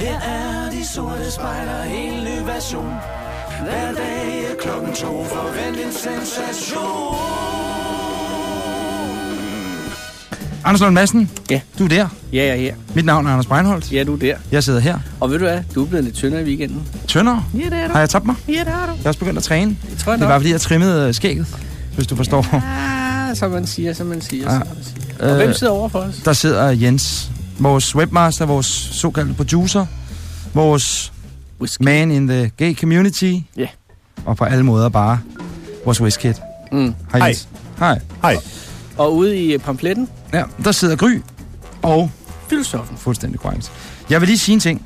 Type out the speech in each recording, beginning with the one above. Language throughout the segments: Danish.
Her er de sorte spejler, en ny version. Hver dag er klokken to, forvent en sensation. Anders Lund Madsen, Ja. du er der. Ja, jeg er her. Mit navn er Anders Breinholt. Ja, du er der. Jeg sidder her. Og ved du hvad? Du er blevet lidt tyndere i weekenden. Tønder. Ja, det er Har jeg tabt mig? Ja, det har du. Jeg er også begyndt at træne. Det tror jeg Det er nok. bare fordi, jeg trimmede øh, skægget, hvis du forstår. Ah, som man siger, som man siger, Ja. som man siger. Og Øh, hvem sidder over for os? Der sidder Jens, vores webmaster, vores såkaldte producer, vores Whisky. man in the gay community. Ja. Og på alle måder bare vores whiskid. Mm. Hej Jens. Hej. Hej. Og ude i pamfletten, Ja, der sidder Gry. Og filosofen. fuldstændig korrekt. Jeg vil lige sige en ting.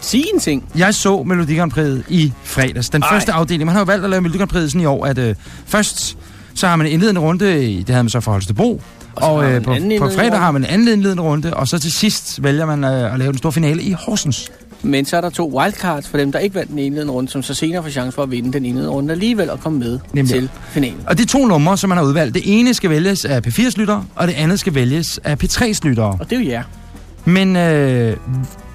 Sig en ting. Jeg så Melodi Grand Prix i fredags. Den Ej. første afdeling. Man har jo valgt at lave Melodi Grand Prix sådan i år, at øh, først så har man en indledende runde, i- det havde man så for Holstebro, Og og, øh, på, anden på fredag har man en anden indledende runde, og så til sidst vælger man øh, at lave den store finale i Horsens. Men så er der to wildcards for dem, der ikke vandt den indledende runde, som så senere får chance for at vinde den indledende runde alligevel og komme med Nemlig. til finalen. Og er to numre, som man har udvalgt. Det ene skal vælges af P4's lyttere, og det andet skal vælges af P3's lyttere. Og det er jo jer. Men øh,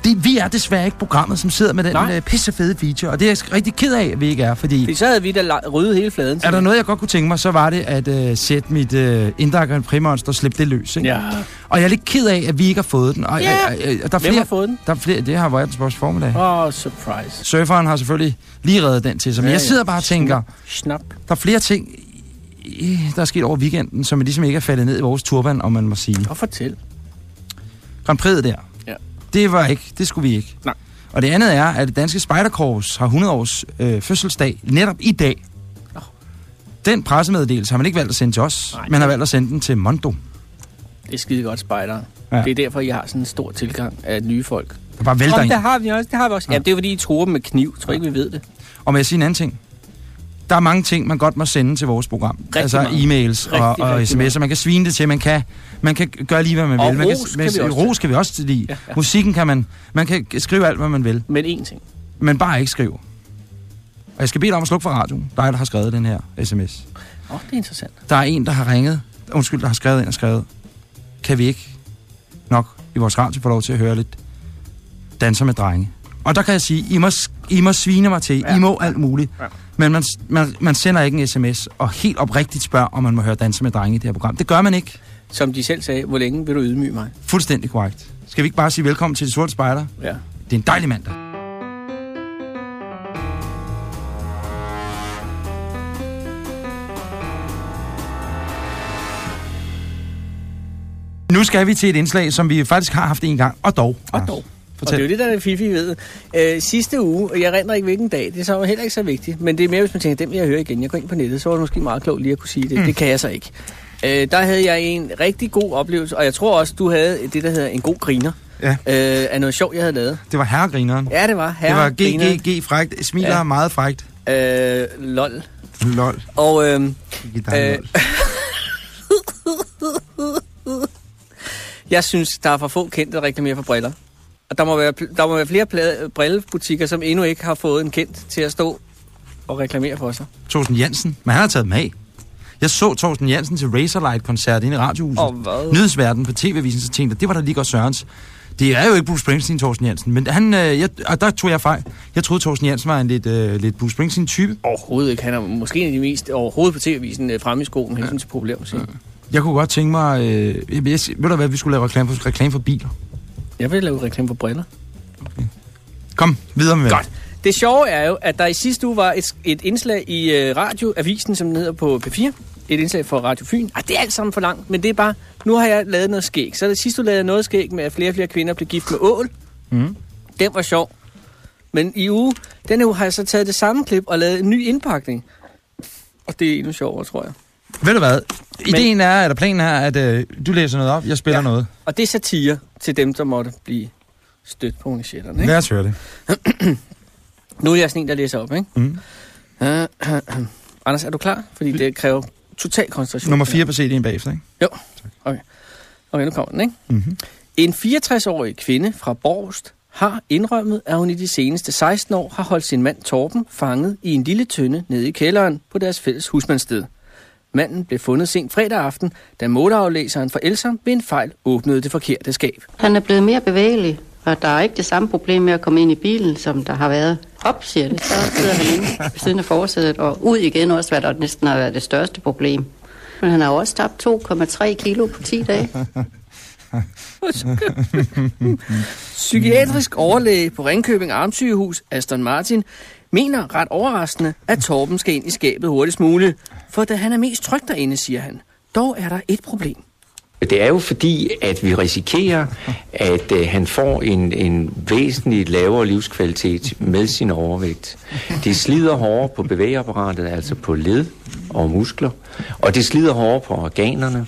det, vi er desværre ikke programmet, som sidder med den Nej. øh, pissefede feature, og det er jeg rigtig ked af, at vi ikke er, fordi... Fordi så havde vi da ryddet hele fladen. Er der noget, jeg godt kunne tænke mig, så var det at øh, sætte mit øh, indre Grand Monster, slippe det løs. Ikke? Ja. Og jeg er lidt ked af, at vi ikke har fået den. Og, Ja. øh, øh, der er Hvem flere, har fået den? der er flere, det har Verdensborgs formiddag. Åh, oh, surprise. Surferen har selvfølgelig lige reddet den til sig. Men Ja, jeg sidder bare og tænker, Snap. der er flere ting, øh, der er sket over weekenden, som ligesom ikke er faldet ned i vores turban, om man må sige. Og fortæl. Grand Prix'et der, Ja. det var ikke, det skulle vi ikke. Nej. Og det andet er, at det danske Spejderkorps har 100 års øh, fødselsdag netop i dag. Nå. Den pressemeddelelse har man ikke valgt at sende til os, Nej. man har valgt at sende den til Mondo. Det er skide godt, spejder. Ja. Det er derfor, jeg har sådan en stor tilgang af nye folk. Der bare vælter Om, ind. det har vi også, det har vi også. Ja. Ja, det er fordi, I tror dem med kniv. Jeg tror ikke, vi ved det. Og må jeg sige en anden ting? Der er mange ting, man godt må sende til vores program. Rigtig altså mange. e-mails Rigtig, og, og rigtig sms'er. Man kan svine det til, man kan, man kan gøre lige, hvad man Og vil. Man ros kan man, vi også ros kan vi også lide. Ja, ja. Musikken kan man, man kan skrive alt, hvad man vil. Men én ting. Men bare ikke skrive. Og jeg skal bede dig om at slukke for radioen. Dig, der har skrevet den her sms. Åh, oh, det er interessant. Der er en, der har ringet. Undskyld, der har skrevet ind og skrevet. Kan vi ikke nok i vores radio få lov til at høre lidt danser med drenge? Og der kan jeg sige, I må, I må svine mig til. Ja. I må alt muligt. Ja. Men man, man, man sender ikke en sms og helt oprigtigt spørger, om man må høre danser med drenge i det her program. Det gør man ikke. Som de selv sagde, hvor længe vil du ydmyge mig? Fuldstændig korrekt. Skal vi ikke bare sige velkommen til de sorte spejder? Ja. Det er en dejlig mandag. Nu skal vi til et indslag, som vi faktisk har haft en gang, og dog. Og dog. Fortæl. Og det er jo det, der er det fifi ved. Øh, sidste uge, og jeg render ikke hvilken dag, det er så heller ikke så vigtigt, men det er mere, hvis man tænker, den vil jeg høre igen. Jeg går ind på nettet, så var det måske meget klogt lige at kunne sige det. Mm. Det kan jeg så ikke. Øh, der havde jeg en rigtig god oplevelse, og jeg tror også, du havde det, der hedder en god griner. Ja. Øh, af noget sjovt, jeg havde lavet. Det var herregrineren. Ja, det var. det var Herre, G, griner. G, G, frægt. Smiler ja. Meget frægt. Øh, lol. Lol. Og øh, dig Øh, lol. jeg synes, der er for få kendte, der reklamerer for briller. Og der må være, der må være flere plade, brillebutikker, som endnu ikke har fået en kendt til at stå og reklamere for sig. Thorsten Jensen. Men han har taget dem af. Jeg så Thorsten Jensen til Razorlight-koncert inde i Radiohuset. Og hvad? Nyhedsverden på TV-avisen, så tænkte jeg, det var da lige godt Sørens. Det er jo ikke Bruce Springsteen, Thorsten Jensen, men han, øh, jeg, og der tog jeg fejl. Jeg troede, Thorsten Jensen var en lidt, øh, lidt Bruce Springsteen-type. Overhovedet ikke. Han er måske en af de mest overhovedet på TV-avisen øh, fremme i skoen, hensyn til populærmusik. Jeg, Jeg kunne godt tænke mig... Øh, jeg, ved du hvad, vi skulle lave reklame for, reklame for biler. Jeg vil lave reklame for briller. Kom, videre med Godt. Det sjove er jo, at der i sidste uge var et, et indslag i øh, radioavisen, som hedder på P4. Et indslag for Radio Fyn. Ah, det er alt sammen for langt, men det er bare... Nu har jeg lavet noget skæg. Så det sidste uge lavede jeg noget skæg med, at flere og flere kvinder blev gift med ål. Mm. Den var sjov. Men i uge, denne uge har jeg så taget det samme klip og lavet en ny indpakning. Og det er endnu sjovere, tror jeg. Ved du hvad? Ideen er, eller planen er, at øh, du læser noget op, jeg spiller ja. Noget. Og det er satire til dem, der måtte blive stødt på unichetterne. Ikke? Lad os høre det. Nu er jeg sådan en, der læser op, ikke? Mm. Uh, Anders, er du klar? Fordi det kræver total koncentration. Nummer 4 på CD'en bagefter, ikke? Jo. Okay. Okay, nu kommer den, ikke? Mm-hmm. En 64-årig kvinde fra Borgst har indrømmet, at hun i de seneste 16 år har holdt sin mand Torben fanget i en lille tønde nede i kælderen på deres fælles husmandssted. Manden blev fundet sent fredag aften, da måleaflæseren for Elsom ved en fejl åbnede det forkerte skab. Han er blevet mere bevægelig, Og der er ikke det samme problem med at komme ind i bilen, som der har været. Op, siger det, så sidder han inde ved siden af forsædet, og ud igen også, hvad der næsten har været det største problem. Men han har også tabt 2,3 kilo på 10 dage. Psykiatrisk overlæge på Ringkøbing Armsygehus, Aston Martin, mener ret overraskende, at Torben skal ind i skabet hurtigst muligt. For da han er mest tryg derinde, siger han. Dog er der et problem. Det er jo fordi, at vi risikerer, at øh, han får en, en væsentligt lavere livskvalitet med sin overvægt. Det slider hårdere på bevægeapparatet, altså på led og muskler, og det slider hårdere på organerne.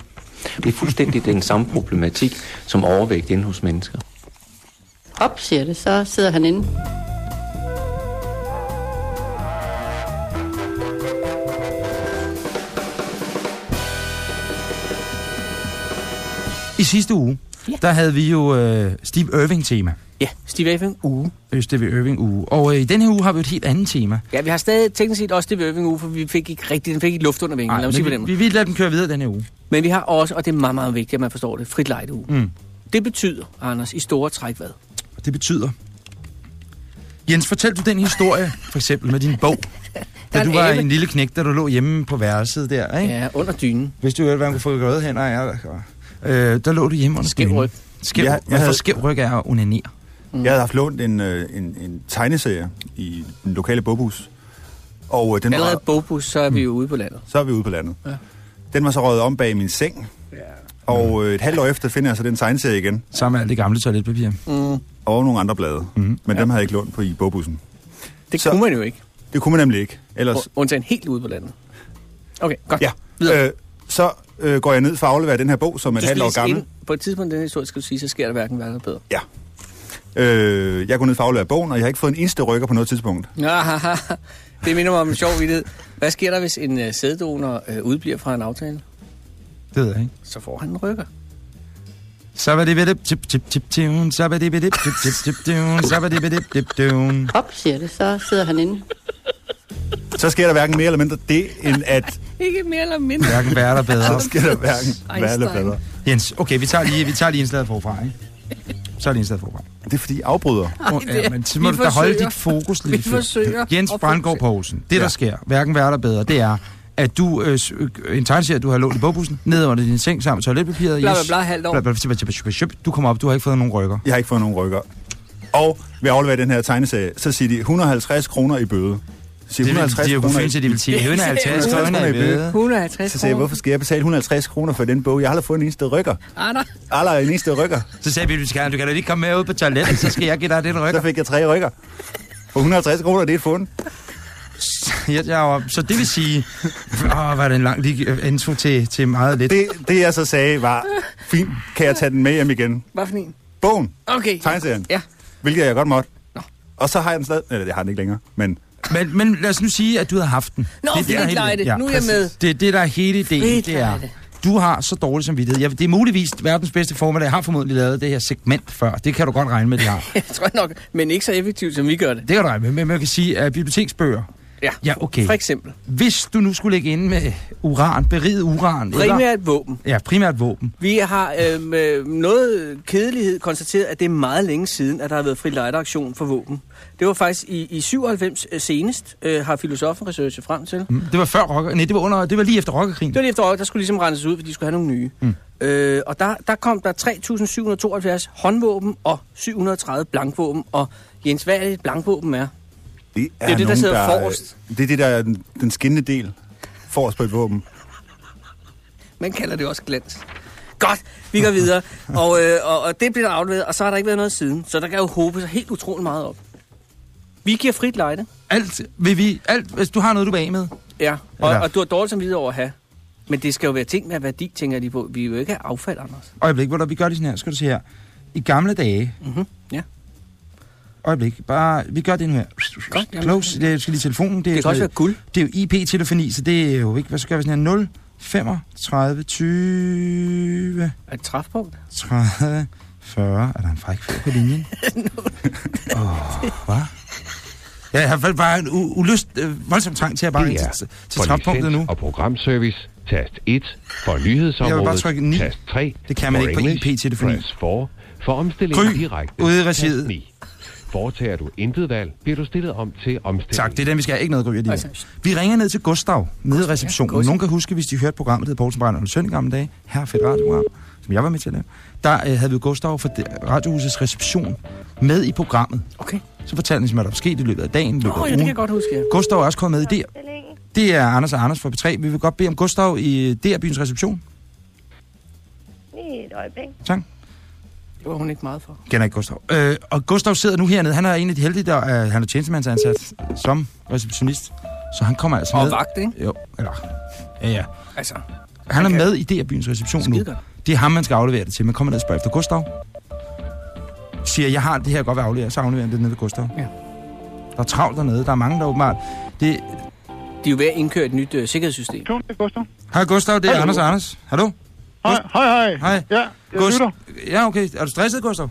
Det er fuldstændig den samme problematik som overvægt inde hos mennesker. Op, siger det, så sidder han inde. Sidste uge, Ja. der havde vi jo øh, Steve Irving-tema. Ja, Steve Irving uge. Øh, Steve Irving-uge. Og øh, i denne uge har vi et helt andet tema. Ja, vi har stadig teknisk set også Steve Irving uge, for vi fik ikke rigtig, den fik ikke luft under vingen. Lad mig sige måde. vi, vi vil lade den køre videre denne uge. Men vi har også, og det er meget, meget vigtigt, at man forstår det, frit lejde uge. Mm. Det betyder, Anders, i store træk hvad? Det betyder... Jens, fortæl du den historie, for eksempel med din bog. Da du var en lille knæk, da du lå hjemme på værelset der, ikke? Ja, under dynen. Hvis du hørte, hvad man kunne få røde hænder af. Øh, der lå du hjemme under Skæv ryg. Skæv, Jeg- jeg, havde- skæv ryg er at onanere. Jeg havde haft lånt en, øh, en, en tegneserie i den lokale bogbus. Og øh, den Allerede var, bogbus, så er vi jo ude på landet. så er vi ude på landet. Ja. Den var så røget om bag min seng. Og øh, et halvt år efter finder jeg så den tegneserie igen. Sammen med alt det gamle toiletpapir. Mm. Og nogle andre blade. Mm. Men dem havde jeg ikke lånt på i bogbussen. Det Så- kunne man jo ikke. Det kunne man nemlig ikke. Ellers, Undtagen helt ude på landet. Okay, godt. ja. Øh, så øh, går jeg ned for at aflevere den her bog, som er et halvt år gammel. ind, på et tidspunkt i den historie, skal du sige, så sker der hverken værre eller bedre. Ja. Øh, jeg går ned for at aflevere bogen, og jeg har ikke fået en eneste rykker på noget tidspunkt. Det minder mig om en sjov vidighed. Hvad sker der, hvis en uh, sæddonor uh, udbliver fra en aftale? Det ved jeg ikke. Så får han en rykker. Så var det ved det, tip, tip, tip, tune. Så var det ved det, tip, tip, tip, tune. Så var det ved det, tip, tune. Op, siger det, så sidder han inde. Så sker der hverken mere eller mindre det, end at Ikke mere eller mindre. Hverken værre eller bedre. så sker der hverken værre eller bedre. Jens, okay, vi tager lige, vi tager lige indslaget forfra, ikke? Så er det indslaget forfra. Det er fordi, I afbryder. Oh, det ja, men så må du da holde dit fokus Vi lidt. forsøger Jens Brandgaard. Poulsen, det der Ja. sker, hverken værre eller bedre, det er, at du, øh, øh, en tegneserie, du har lånt i bogbussen, ned under din seng sammen med toiletpapiret. Bla, bla, bla, halvt år. Du kommer op, du har ikke fået nogen rykker. Jeg har ikke fået nogen rykker. Og ved at aflevere den her tegneserie, så siger de 150 kroner i bøde. Så siger Det, vil, 150 de er kroner til, de vil sige, 150 150 kroner i bøde. 150 Så jeg, kroner. hvorfor skal jeg betale 150 kroner for den bog? Jeg har aldrig fået en eneste rykker. Aldrig en eneste rykker. Så sagde vi, du kan, du kan da lige komme med ud på toilettet, så skal jeg give dig den Så rykker. fik jeg tre rykker. For 150 kroner, det er et fund. Ja, jeg var, så det vil sige, åh, var det en lang lige intro til, til meget lidt. Det, det jeg så sagde var, fint, kan jeg tage den med hjem igen? hvad for en? Bogen, Okay. tegneserien, Ja. hvilket jeg godt måtte. Nå. Og så har jeg den stadig, eller det har den ikke længere, men Men, men lad os nu sige, at du havde haft den. Nå, det, er det, er hele- lejde. Nu er jeg med. Det, det, der er hele ideen, det er, du har så dårlig samvittighed. Jeg, det er muligvis verdens bedste formiddag. Jeg har formodentlig lavet det her segment før. Det kan du godt regne med, de har. Jeg tror nok, men ikke så effektivt, som vi gør det. Det kan du regne med. Men man kan sige, at biblioteksbøger, Ja, ja okay. for eksempel. Hvis du nu skulle lægge ind med uran, beriget uran, eller, Primært våben. ja, primært våben, Vi har øh, med noget kedelighed konstateret, at det er meget længe siden, at der har været fri lejdeaktion for våben. Det var faktisk i, i 97 øh, senest, øh, har filosofen researchet frem til. Mm, det var før rocker, nej, det var, under, det var lige efter rockerkrigen. Det var lige efter år, der skulle ligesom renses ud, fordi de skulle have nogle nye. Mm. Øh, og der, der kom der 3.772 håndvåben og 730 blankvåben. Og Jens, hvad er det, et blankvåben er? Det er, Det er det, der sidder forrest. Det er det, der er den, den skinnende del forrest på et våben. Man kalder det også glans. Godt, vi går videre. Og, øh, og, og det bliver der afleveret, og så har der ikke været noget siden. Så der kan jo håbe sig helt utrolig meget op. Vi giver frit lejde. Alt vil vi, alt, hvis du har noget, du vil af med. Ja, og, Eller- og du har dårligt som videre over at have. Men det skal jo være ting med værdi, tænker de på. Vi vil jo ikke affald, Anders. Øjeblik, hvor der, vi gør det sådan her. Skal du se her. I gamle dage, Mhm, ja. Øjeblik, bare, vi gør det nu her. Godt, jamen. Close, det er, skal lige telefonen. Det, er Det kan også være guld. det er jo IP-telefoni, så det er jo ikke, hvad gør vi sådan her, 0, 35, 20, Er det et træfpunkt? 30, 40. Er der en fræk på linjen? Åh, oh, hvad? Ja, jeg har bare en u- ulyst, øh, voldsom trang til at bare er til, til træfpunktet nu. og programservice. Tast 1 for Jeg vil nyhedsområdet. bare trykke ni. Tast 3 Det kan man ikke på. IP-telefoni. Press 4 For omstilling Gry, direkte. ude i regiet. 9. Foretager du intet valg, bliver du stillet om til omstilling. Tak, det er den, vi skal have. Ikke noget gry Altså, Vi ringer ned til Gustav, nede i receptionen. Gustav. Nogen kan huske, hvis de hørte programmet, det hed Poulsen Brænder Søn i gamle dage. Her fedt radioprogram, som jeg var med til at lave. Der øh, havde vi Gustav fra det- Radiohusets reception med i programmet. Okay. Så fortalte han, hvad der var sket i løbet af dagen, løbet Åh, af ja, det kan jeg godt huske, ja. Gustav er også kommet med i DR. Det er Anders og Anders fra P3. Vi vil godt bede om Gustav i DR-byens reception. Lige et øjeblik. Tak. Det var hun ikke meget for. Kender ikke Gustav. Øh, og Gustav sidder nu hernede. Han er en af de heldige, der er, han er tjenestemandsansat som receptionist. Så han kommer altså Og med. vagt, ikke? Jo, eller... Ja, ja. Altså, Han er kan- med i DR-byens reception nu. Det er ham, man skal aflevere det til. Man kommer ned og spørger efter Gustav. Siger, jeg har det her, jeg godt vil aflevere. Så afleverer han det ned ved Gustav. Ja. Der er travlt dernede. Der er mange, der åbenbart... Det... De er jo ved at indkøre et nyt øh, sikkerhedssystem. Tone, det er Gustav. Hej Gustav, det er Hallo. Anders og Anders. Hallo? Hej, hej, hej. Hej. Ja, jeg Gust- lytter. Ja, okay. Er du stresset, Gustav?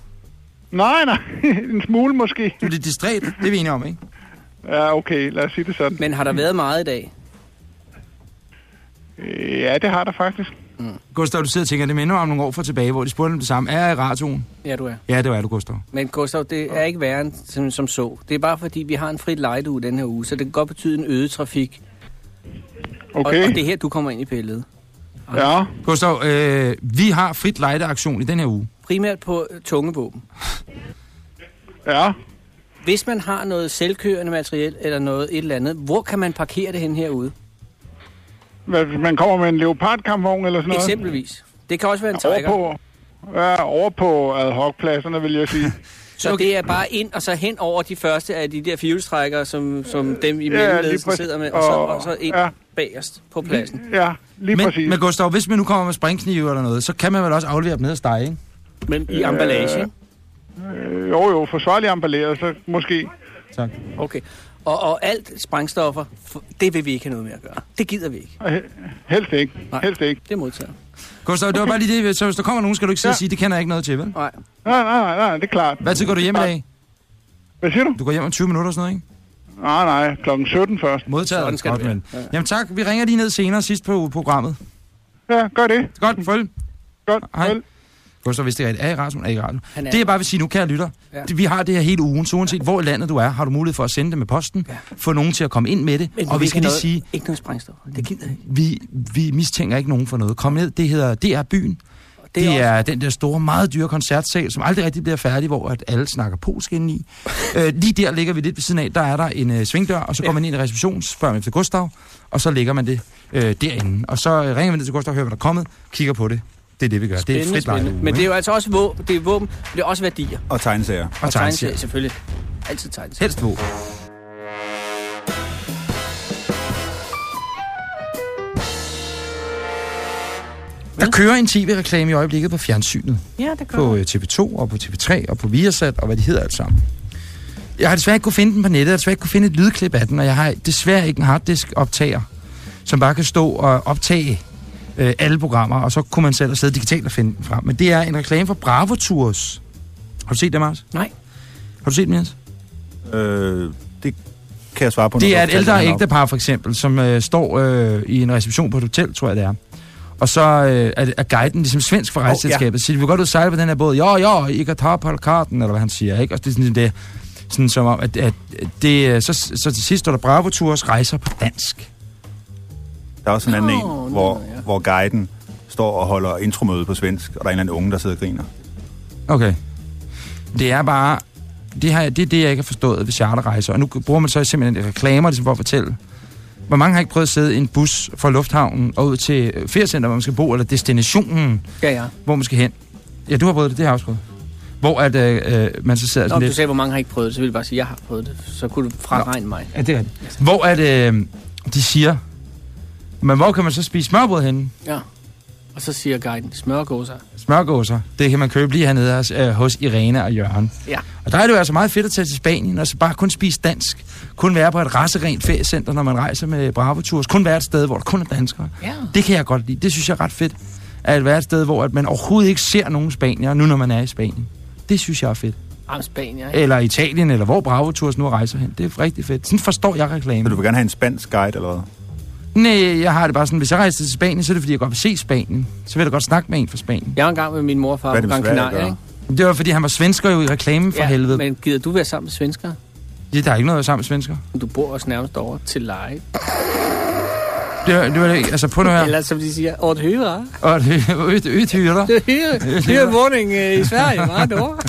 Nej, nej. en smule måske. Du er lidt distræt. Det er vi enige om, ikke? Ja, okay. Lad os sige det sådan. Men har der været meget i dag? Øh, Ja, det har der faktisk. Gustav, du sidder og tænker, det minder om nogle år for tilbage, hvor de spurgte om det samme. Er jeg i radioen? Ja, du er. Ja, det er du, Gustav. Men Gustav, det er ikke værre end som, som så. Det er bare fordi, vi har en frit lejde den her uge, så det kan godt betyde en øget trafik. Okay. Og, og det er her, du kommer ind i billedet. Ja, Gustav, øh, vi har frit lejdeaktion i den her uge. Primært på øh, tunge våben. ja. Hvis man har noget selvkørende materiel eller noget et eller andet, hvor kan man parkere det hen herude? Hvad, hvis man kommer med en leopardkampvogn eller sådan noget? Eksempelvis. Det kan også være en Over tiger. på, ja, over på ad hoc-pladserne, vil jeg sige. Så det er bare ind og så hen over de første af de der fjulstrækkere, som, som dem i Ja, mellemledelsen præcis. sidder med, og så, Og- og så ind ja. bagerst på pladsen. Ja, lige Men, præcis. men Gustav, hvis man nu kommer med springknive eller noget, så kan man vel også aflevere dem ned hos dig, ikke? Men i emballage, ikke? Øh, jo, jo, forsvarligt emballeret, så måske. Tak. Okay. Og, og alt sprængstoffer, det vil vi ikke have noget med at gøre. Det gider vi ikke. He- Helst ikke. Nej. Helst ikke. Det er modtaget. Gustav, det var bare lige det. Så hvis der kommer nogen, skal du ikke sidde Ja. og sige, det kender jeg ikke noget til, vel? Nej. Nej, nej, nej, det er klart. Hvad tid går du hjem i dag? Hvad siger du? Du går hjem om 20 minutter og sådan noget, ikke? Nej, nej, klokken 17 først. Modtaget. Sådan skal Godt, det. Ja. Jamen tak, vi ringer lige ned senere sidst på programmet. Ja, gør det. Godt, følg. Godt. Hej. Vel. Gustav, hvis det er er i radioen, er i radioen. Er- Det jeg bare vil sige nu, kære lytter. Ja. Det, vi har det her hele ugen, så uanset hvor i landet du er, har du mulighed for at sende det med posten, Ja. få nogen til at komme ind med det. Men og vi skal ikke lige sige, Ikke noget sprængstoffer. Det gider jeg vi, vi mistænker ikke nogen for noget. Kom ned, det hedder DR Byen. Det er, det også- er den der store, meget dyre koncertsal, som aldrig rigtig bliver færdig, hvor at alle snakker polsk indeni. øh, lige der ligger vi lidt ved siden af. Der er der en øh, svingdør, og så går Ja. man ind i receptionen, spørger man efter Gustav, og så lægger man det øh, derinde. Og så øh, ringer vi ned til Gustav, hører, hvad der er kommet, kigger på det. Det er det, vi gør. det er Spændende, frit spændende. uge, Men det er jo altså også våben, det er våben, men det er også værdier. Og tegneserier. og Og tegneserier. tegneserier, selvfølgelig. Altid tegneserier. Helst våben. Der kører en tv-reklame i øjeblikket på fjernsynet. Ja, det gør på øh, TV2 og på TV3 og på Viasat og hvad de hedder alt sammen. Jeg har desværre ikke kunne finde den på nettet, jeg har desværre ikke kunne finde et lydklip af den, og jeg har desværre ikke en harddisk optager, som bare kan stå og optage øh, alle programmer, og så kunne man selv sidde digitalt og finde den frem. Men det er en reklame for Bravo Tours. Har du set det, Mars? Nej. Har du set den, Jens? Øh, det kan jeg svare på. Det er et ældre ægtepar, for eksempel, som øh, står øh, i en reception på et hotel, tror jeg det er. Og så øh, er, det- er guiden ligesom svensk for rejseselskabet. Så de vil godt ud sejle på den her båd. Ja, ja, I kan tage på karten, eller hvad han siger. Ikke? Og det er sådan, det, sådan som om, at, at det, øh, så, så til sidst står der Bravo Tours rejser på dansk. Der er også en anden Nå, en, hvor, ja. Hvor guiden står og holder intromøde på svensk, og der er en eller anden unge, der sidder og griner. Okay. Det er bare... Det, har, det er det, jeg ikke har forstået ved charterrejser. Og nu bruger man så simpelthen reklamer ligesom for at fortælle. Hvor mange har ikke prøvet at sidde i en bus fra lufthavnen og ud til feriecenter, hvor man skal bo, eller destinationen, Ja, ja. hvor man skal hen. Ja, du har prøvet det, det har jeg også prøvet. Hvor at, øh, øh, man så sidder Nå, sådan du lidt... sagde, hvor mange har ikke prøvet det, så vil jeg bare sige, at jeg har prøvet det. Så kunne du fraregne mig. Ja, det er det. Hvor at, øh, de siger, men hvor kan man så spise smørbrød henne? Ja. Og så siger guiden, smørgåser. Smørgåser, det kan man købe lige hernede hos, øh, hos Irene og Jørgen. Ja. Og der er det jo altså meget fedt at tage til Spanien, og så bare kun spise dansk. Kun være på et rasserent feriecenter, når man rejser med Bravo Tours. Kun være et sted, hvor der kun er danskere. Ja. Det kan jeg godt lide. Det synes jeg er ret fedt. At være et sted, hvor at man overhovedet ikke ser nogen spanier, nu når man er i Spanien. Det synes jeg er fedt. Am Spanien, ja. Eller Italien, eller hvor Bravo Tours nu rejser hen. Det er rigtig fedt. Sådan forstår jeg Så reklamen. du vil gerne have en spansk guide, eller hvad? Nej, jeg har det bare sådan, hvis jeg rejser til Spanien, så er det fordi, jeg godt vil se Spanien. Så vil jeg da godt snakke med en fra Spanien. Jeg var engang med min mor og far Hvad er på det Gran at Canaria, ikke? Det var, fordi han var svensker jo i reklamen for ja, helvede. Men... gider du være sammen med svenskere? Ja, der er ikke noget sammen med svensker. Du bor også nærmest over til leje. Det, var- det var det ikke. Altså, prøv nu her. Eller som de siger, åt hyre. Det er ødt hyre. Det er hyre, hyremåning øh, i Sverige, meget år.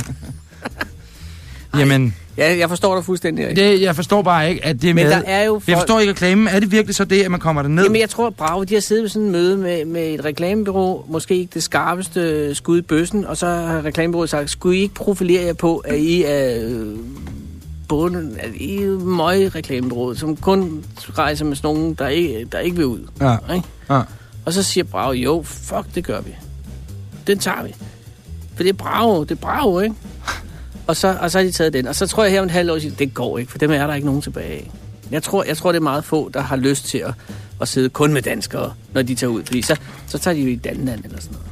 Jamen, Ja, jeg forstår dig fuldstændig. rigtigt. det, jeg forstår bare ikke, at det er Men med. der er jo Jeg folk- forstår ikke reklamen. Er det virkelig så det, at man kommer derned? Jamen, jeg tror, Bravo, de har siddet ved sådan en møde med, med et reklamebureau, måske ikke det skarpeste skud i bøssen, og så har reklamebureauet sagt, skulle I ikke profilere jer på, at I er øh, bunden, at I er møg reklamebureauet, som kun rejser med sådan nogen, der ikke, der ikke vil ud. Ja. Ikke? Ja. Og så siger Bravo, jo, fuck, det gør vi. Den tager vi. For det er Bravo, det er Bravo, ikke? Og så, og så har de taget den. Og så tror jeg her om et halvt år, siger, det går ikke, for dem er der ikke nogen tilbage af. Jeg tror, jeg tror, det er meget få, der har lyst til at, at sidde kun med danskere, når de tager ud. Fordi så, så tager de jo i Danland eller sådan noget.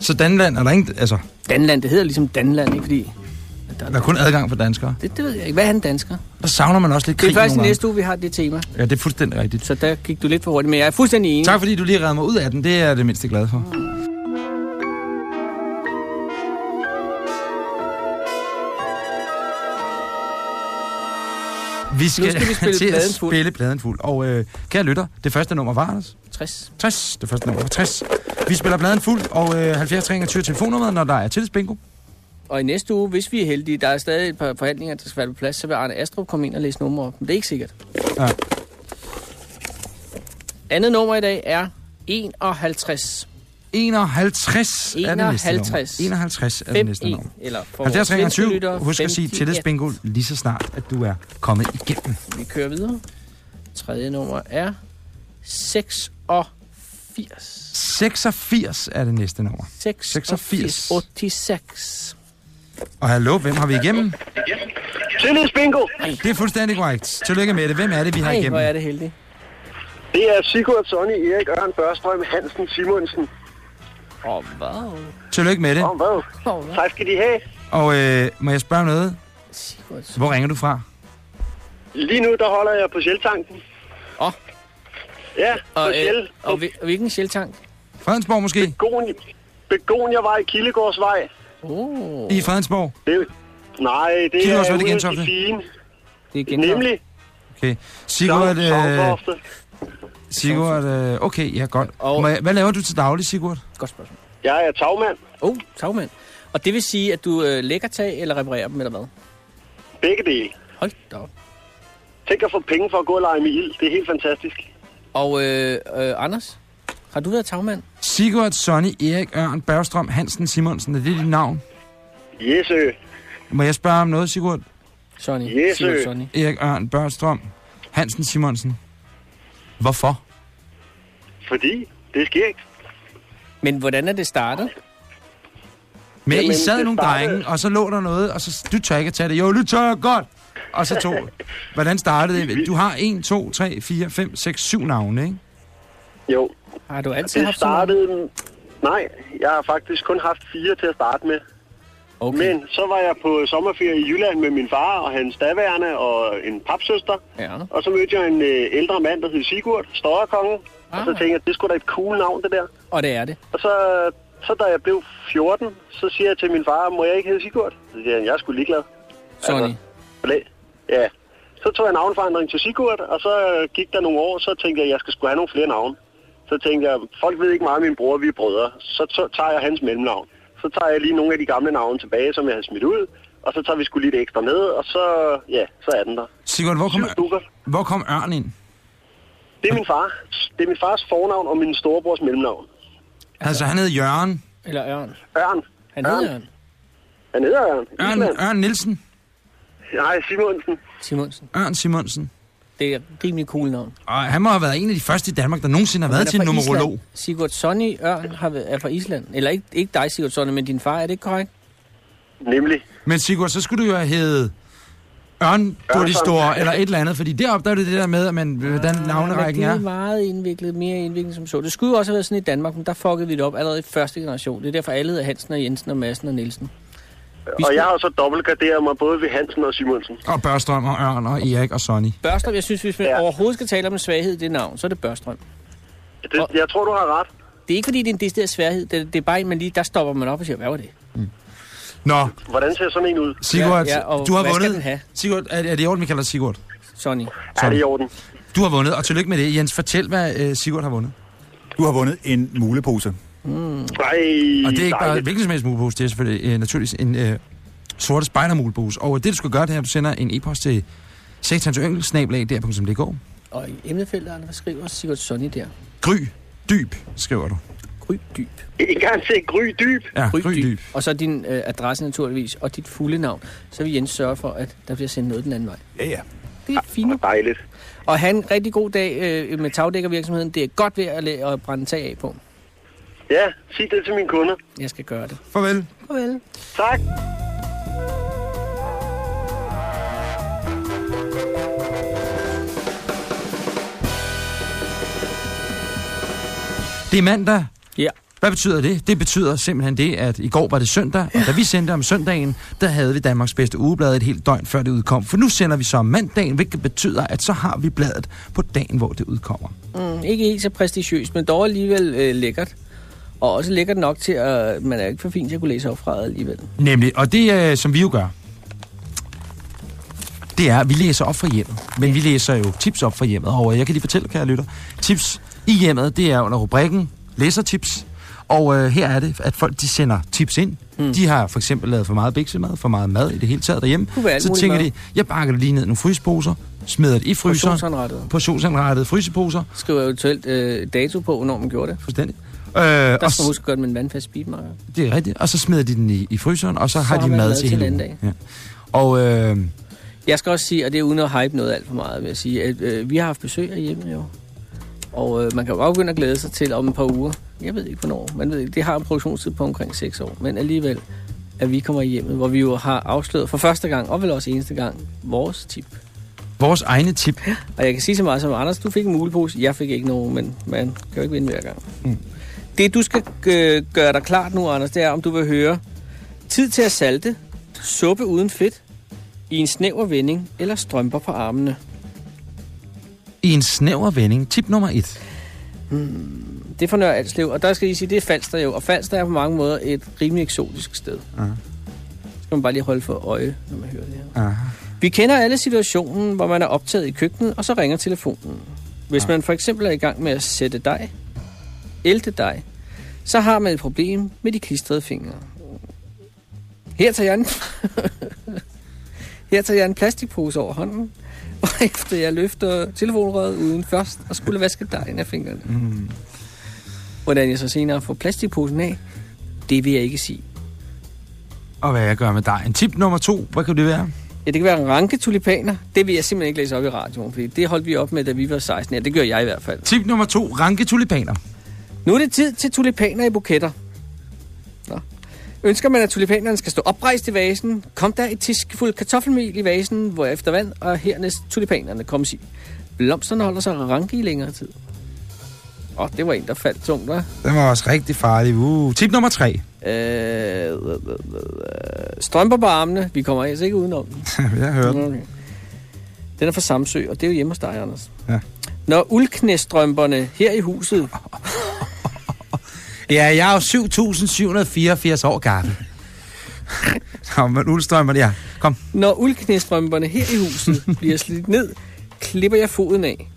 Så Danland er der ikke... Altså, Danland, det hedder ligesom Danland, ikke? Fordi at der, der er kun adgang for danskere. det, det ved jeg ikke. Hvad er han dansker? Der savner man også lidt Det krig er faktisk i nogle næste uge, vi har det tema. Ja, det er fuldstændig rigtigt. Så der gik du lidt for hurtigt, men jeg er fuldstændig enig. Tak fordi du lige redde mig ud af den. Det er jeg det mindste glad for. Vi skal, Nu skal vi spille til at pladen fuld. spille pladen fuld. Og øh, kære lytter, det første nummer var Anders. 60. 60. Det første nummer var 60. Vi spiller pladen fuld, og øh, 70 21 telefonnummeret, når der er tillidsbingo. Og i næste uge, hvis vi er heldige, der er stadig et par forhandlinger, der skal være på plads, så vil Arne Astrup komme ind og læse numre op. Men det er ikke sikkert. Ja. Andet nummer i dag er 51. 51 er det næste nummer. 51. 51 er det næste 5-1. nummer. Eller for 70 vores svenske 21. lyttere, Husk at sige 51. tillidsbingo lige så snart, at du er kommet igennem. Vi kører videre. Tredje nummer er 86. 86 er det næste nummer. 86. 86. Og hallo, hvem har vi igennem? Tillidsbingo. Det er fuldstændig korrekt. Tillykke med det. Hvem er det, vi har Ej, hvor igennem? er det heldigt. Det er Sigurd, Sonny, Erik, Ørn, Børstrøm, Hansen, Simonsen. Åh, oh, hvad? Tillykke med det. Om hvad? Åh, hvad? Tak skal de have. Og øh, må jeg spørge noget? Hvor ringer du fra? Lige nu, der holder jeg på Sjæltanken. Åh. Ja, på Og, Sjæl. øh, og hvil- hvilken sjæltank? Fredensborg måske? Begonia, Begoniavej, Kildegårdsvej. Oh, I Fredensborg? Det, nej, det Kildegårdsvej, er det er ude Gentofte. i fine. det er. Nemlig. Okay. Sigurd, øh. Sigurd, øh, okay, ja, godt. Og- Må jeg, hvad laver du til daglig, Sigurd? Godt spørgsmål. Jeg er tagmand. Oh, tagmand. Og det vil sige, at du øh, lægger tag eller reparerer dem, eller hvad? Begge dele. Hold da op. Tænk at få penge for at gå og lege med ild. Det er helt fantastisk. Og øh, øh, Anders, har du været tagmand? Sigurd, Sonny, Erik, Ørn, Bergstrøm, Hansen, Simonsen. Er det dit navn? Yes, øh. Må jeg spørge om noget, Sigurd? Sonny. Yes, Sigurd. Sonny. Erik Ørn, Bergstrøm, Hansen, Simonsen. Hvorfor? Fordi det sker ikke. Men hvordan er det startet? Men I Jamen, sad det nogle startede- drenge, og så lå der noget, og så du tør ikke at tage det. Jo, det tør godt. Og så to. Hvordan startede det? Du har 1, 2, 3, 4, 5, 6, 7 navne, ikke? Jo, Har du altid det haft startede... Nej, jeg har faktisk kun haft fire til at starte med. Okay. Men så var jeg på sommerferie i Jylland med min far og hans daværende og en papsøster. Ja. Og så mødte jeg en øh, ældre mand, der hed Sigurd, Støjerkongen. Ah. Og så Ah. tænkte jeg, det skulle da et cool navn, det der. Og det er det. Og så, så da jeg blev 14, så siger jeg til min far, må jeg ikke hedde Sigurd? Så siger han, jeg er sgu ligeglad. Sonny. Blæ. Ja. Så tog jeg navnforandring til Sigurd, og så gik der nogle år, så tænkte jeg, at jeg skal skulle have nogle flere navne. Så tænkte jeg, folk ved ikke meget om min bror, vi er brødre. Så tager jeg hans mellemnavn. Så tager jeg lige nogle af de gamle navne tilbage, som jeg har smidt ud. Og så tager vi sgu lidt ekstra ned, og så, ja, så er den der. Sigurd, hvor kom, hvor kom Ørn ind? Det er min far. Det er min fars fornavn og min storebrors mellemnavn. Altså, han hed Jørgen. Eller Ørn. Ørn. Han Ørn. hedder Ørn. Han hedder Ørn. Ørn. Ørn Nielsen. Nej, Simonsen. Simonsen. Ørn Simonsen. Det er et rimelig cool navn. Og han må have været en af de første i Danmark, der nogensinde har været til en numerolog. Island. Sigurd Sonny Ørn har været, er fra Island. Eller ikke, ikke dig, Sigurd Sonny, men din far. Er det ikke korrekt? Nemlig. Men Sigurd, så skulle du jo have heddet Ørn Store, eller et eller andet, fordi deroppe der er det det der med, at man, hvordan navnerækken er. det er meget indviklet, mere indviklet som så. Det skulle jo også have været sådan i Danmark, men der fuckede vi det op allerede i første generation. Det er derfor alle hedder Hansen og Jensen og Madsen og Nielsen. Vi Og jeg har så dobbeltgraderet mig både ved Hansen og Simonsen. Og Børstrøm og Ørn og Erik og Sonny. Børstrøm, jeg synes, hvis man Ja. overhovedet skal tale om en svaghed i det navn, så er det Børstrøm. Det, jeg tror, du har ret. Det er ikke, fordi det er en decideret sværhed. Det, det er bare en, man lige, der stopper man op og siger, hvad var det? Nå, Hvordan ser sådan en ud? Sigurd, Ja, ja, og du har hvad skal vundet. den have? Sigurd, er, er det i orden, vi kalder Sigurd? Sonny. Er det i orden? Du har vundet, og tillykke med det. Jens, fortæl, hvad uh, Sigurd har vundet. Du har vundet en mulepose. Nej, Og det er ikke bare dejligt. hvilken som helst mulepose, det er selvfølgelig uh, naturligvis en uh, sorte spejdermulepose. Og det, du skal gøre, det er, at du sender en e-post til satansyngel.dr.dk. Og i emnefeltet, hvad skriver Sigurd Sonny der? Gry, dyb, skriver du. Gry dyb. En gang til Gry Dyb. Ja, Gry gry, dyb. dyb. Og så din øh, adresse naturligvis, og dit fulde navn. Så vil Jens sørge for, at der bliver sendt noget den anden vej. Ja, ja. Det er fint. Dejligt. Og have en rigtig god dag øh, med tagdækkervirksomheden. Det er godt ved at, at brænde tag af på. Ja, sig det til mine kunder. Jeg skal gøre det. Farvel. Farvel. Tak. Det er mandag. Ja. Hvad betyder det? Det betyder simpelthen det, at i går var det søndag, og da vi sendte om søndagen, der havde vi Danmarks bedste ugeblad et helt døgn før det udkom. For nu sender vi så om mandagen, hvilket betyder, at så har vi bladet på dagen, hvor det udkommer. Mm, ikke helt så prestigiøst, men dog alligevel øh, lækkert. Og også lækkert nok til, at man er ikke for fin til at kunne læse op fra alligevel. Nemlig, og det øh, som vi jo gør, det er, at vi læser op fra hjemmet. Men vi læser jo tips op fra hjemmet, og jeg kan lige fortælle, kære lytter, tips i hjemmet, det er under rubrikken læsertips. Og øh, her er det, at folk de sender tips ind. Mm. De har for eksempel lavet for meget biksemad, for meget mad i det hele taget derhjemme. Så tænker mad. de, jeg bakker det lige ned i nogle frysposer, smider det i fryseren, Portionsanrettet. portionsanrettede fryseposer, Skriver eventuelt øh, dato på, hvornår man gjorde det. fuldstændig. Øh, Der skal huske det med en vandfast speedmarker. det er rigtigt. Og så smider de den i, i fryseren, og så, Så har de mad til til hele anden Ja. Og øh, Jeg skal også sige, og det er uden at hype noget alt for meget, vil jeg sige, at øh, vi har haft besøg af hjemme jo. Og øh, man kan jo godt begynde at glæde sig til om et par uger. Jeg ved ikke, hvornår. Man ved ikke, det har en produktionstid på omkring 6 år. Men alligevel, at vi kommer i hjemmet, hvor vi jo har afsløret for første gang, og vel også eneste gang, vores tip. vores egne tip. Og jeg kan sige så meget som, Anders, du fik en mulepose, jeg fik ikke nogen, men man kan jo ikke vinde hver gang. Mm. Det, du skal gøre dig klart nu, Anders, det er, om du vil høre tid til at salte, suppe uden fedt, i en snæver vending, eller strømper på armene. I en snæver vending. Tip nummer et. Det er for Nørre Alslev, og der skal I sige, det er Falster jo. Og Falster er på mange måder et rimelig eksotisk sted. Det skal man bare lige holde for øje, når man hører det her. Aha. Vi kender alle situationen, hvor man er optaget i køkkenet, og så ringer telefonen. Hvis man for eksempel er i gang med at sætte dej, ælte dej, så har man et problem med de klistrede fingre. Her tager jeg en, Her tager jeg en plastikpose over hånden, og efter jeg løfter telefonrøret uden først og skulle vaske dejen af fingrene. Mm. Hvordan jeg så senere får plastikposen af, det vil jeg ikke sige. Og hvad jeg gør med dig. En tip nummer to. Hvad kan det være? Ja, det kan være ranke tulipaner. Det vil jeg simpelthen ikke læse op i radioen, fordi det holdt vi op med, da vi var 16. Ja, det gør jeg i hvert fald. Tip nummer to. Ranke tulipaner. Nu er det tid til tulipaner i buketter. Nå. Ønsker man, at tulipanerne skal stå oprejst i vasen, kom der et tiskefuld kartoffelmel i vasen, hvor efter vand og hernæst tulipanerne kom i. Blomsterne holder sig ranke i længere tid. Åh, oh, det var en, der faldt tungt, hva'? Den var også rigtig farlig. Uh. Tip nummer tre. Øh, øh, øh, øh, strømper på armene. Vi kommer altså ikke udenom den. jeg hører den. Okay. Den er fra Samsø, og det er jo hjemme hos dig, Anders. Ja. Når uldknæstrømperne her i huset... Ja, jeg er jo 7.784 år gammel. Nå, men uldstrømmer, ja. Kom. Når uldknæstrømperne her i huset bliver slidt ned, klipper jeg foden af.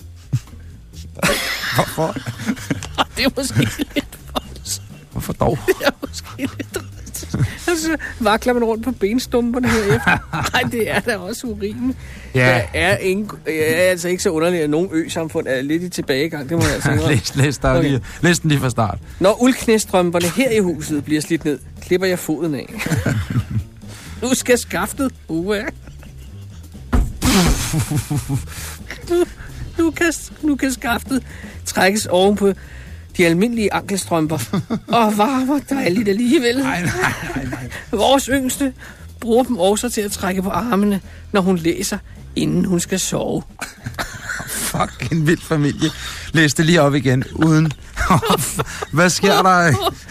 Hvorfor? Det er måske lidt voldsomt. Hvorfor dog? Det er måske lidt drastisk. Altså, vakler man rundt på benstumperne herefter? Nej, det er da også urimeligt. Ja. Der er, ingen, jeg er altså ikke så underligt, at nogle ø-samfund er lidt i tilbagegang. Det må jeg altså læs, læs, der Okay. lige, læs den lige fra start. Når uldknæstrømperne her i huset bliver slidt ned, klipper jeg foden af. nu skal skaftet uge. nu, nu, kan, nu kan skaftet trækkes oven på de almindelige ankelstrømper. Og varmer dejligt alligevel. Nej, nej, nej, nej. Vores yngste bruger dem også til at trække på armene, når hun læser, inden hun skal sove. Fuck, en vild familie. Læs det lige op igen, uden... Hvad sker der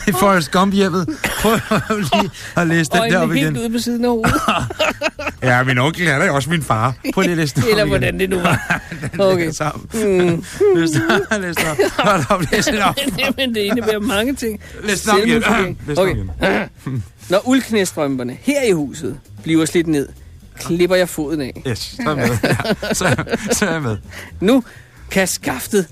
i Forrest Gump hjemmet? Prøv lige at læse den der op helt igen. ude på siden af hovedet. Ja, min onkel er da også min far. Prøv lige at læse det op Eller igen. hvordan det nu var. Den Okay. sammen. Læs det op, læs det op. Hold op, læs det op. Men det indebærer mange ting. Læs det op igen. Læs det op Okay. igen. Når uldknæstrømperne her i huset bliver slidt ned, klipper jeg foden af. Yes, så er jeg med. Ja, så, så er jeg med. Nu kan skaftet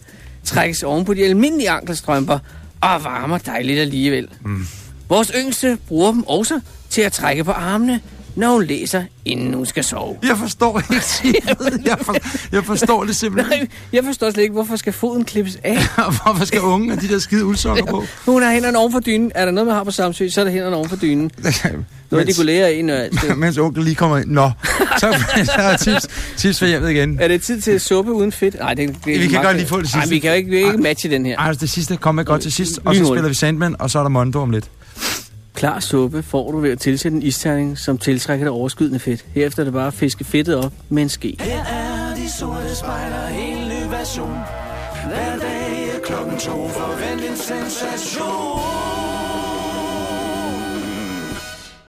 trækkes oven på de almindelige ankelstrømper og varmer dejligt alligevel. Mm. Vores yngste bruger dem også til at trække på armene, når hun læser, inden hun skal sove. Jeg forstår ikke skibet. Jeg, for, jeg forstår det simpelthen. Nej, jeg forstår slet ikke, hvorfor skal foden klippes af? Hvorfor skal unge have de der skide uldsokker på? Hun har hænderne oven for dynen. Er der noget, man har på Samsø, så er der hænderne oven for dynen. Noget, de kunne lære en øh, mens onkel lige kommer ind. Nå, så, så er tips, tips for hjemmet igen. Er det tid til suppe uden fedt? Nej, det, det Vi kan godt lige få det Nej, sidste. vi kan jo ikke, vi kan ikke matche den her. Ej, det sidste kommer godt til sidst, og så spiller vi Sandman, og så er der Mondo om lidt. Klar suppe får du ved at tilsætte en isterning, som tiltrækker det overskydende fedt. Herefter er det bare at fiske fedtet op med en ske. Her er de sorte spejler, en ny version. Hver dag klokken to, forvent en sensation.